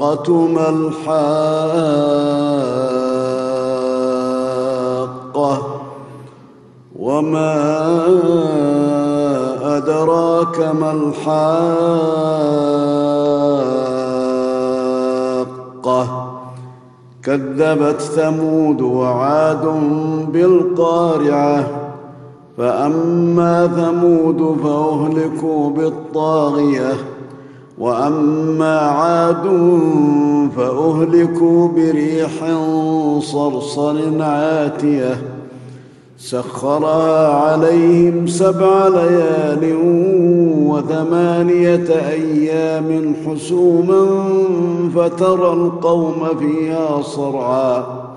الحاقة ما الحاقة وما أدراك ما الحاقة كذبت ثمود وعاد بالقارعة فأما ثمود فأهلكوا بالطاغية وأما عاد فأهلكوا بريح صرصر عاتية سخرها عليهم سبع ليال وثمانية أيام حسوما فترى القوم فيها صرعا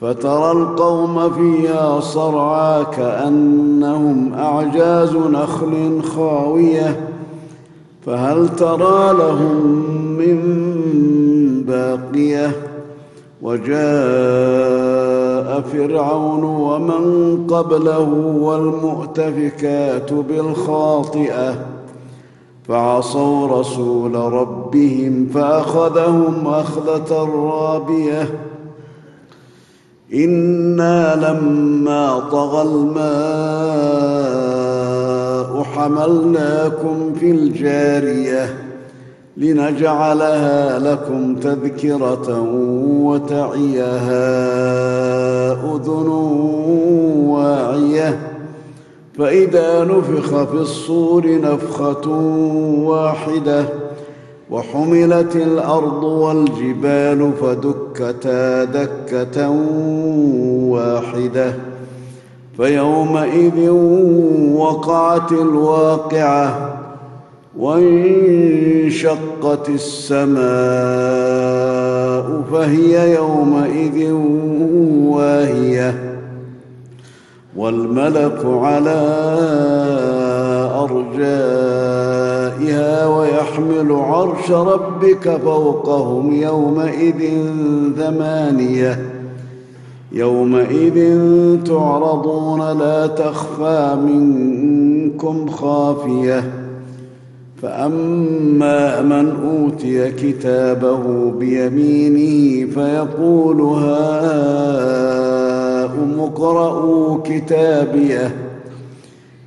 فترى القوم فيها صرعا كأنهم أعجاز نخل خاوية. فهل ترى لهم من باقية؟ وجاء فرعون ومن قبله والمؤتفكات بالخاطئة. فعصوا رسول ربهم فأخذهم أخذة رابية. أنا لما طغى الماء حملناكم في الجاريه لنجعلها لكم تذكرة وتعيها أذن واعية فإذا نفخ في الصور نفخة واحدة وحملت الأرض والجبال فدكتا دكة واحدة. فيومئذ وقعت الواقعة وانشقت السماء فهي يومئذ واهية. والملك على أرجائها ويحمل عرش ربك فوقهم يومئذ ثمانية. يومئذ تعرضون لا تخفى منكم خافية. فأما من أوتي كتابه بيمينه فيقول هاؤم اقرءوا كتابيه.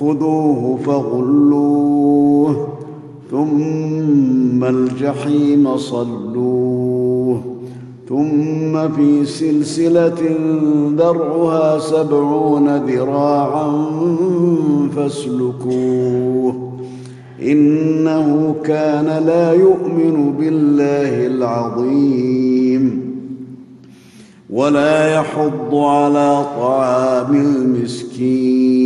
خذوه فغلوه ثم الجحيم صلوه ثم في سلسلة ذرعها سبعون ذراعا فاسلكوه. إنه كان لا يؤمن بالله العظيم ولا يحض على طعام المسكين.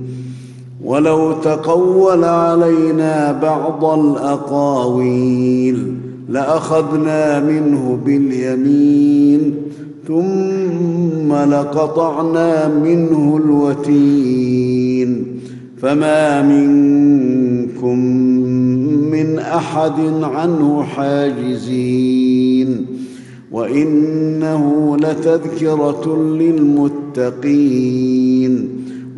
ولو تقول علينا بعض الأقاويل لأخذنا منه باليمين ثم لقطعنا منه الوتين. فما منكم من أحد عنه حاجزين. وإنه لتذكرة للمتقين.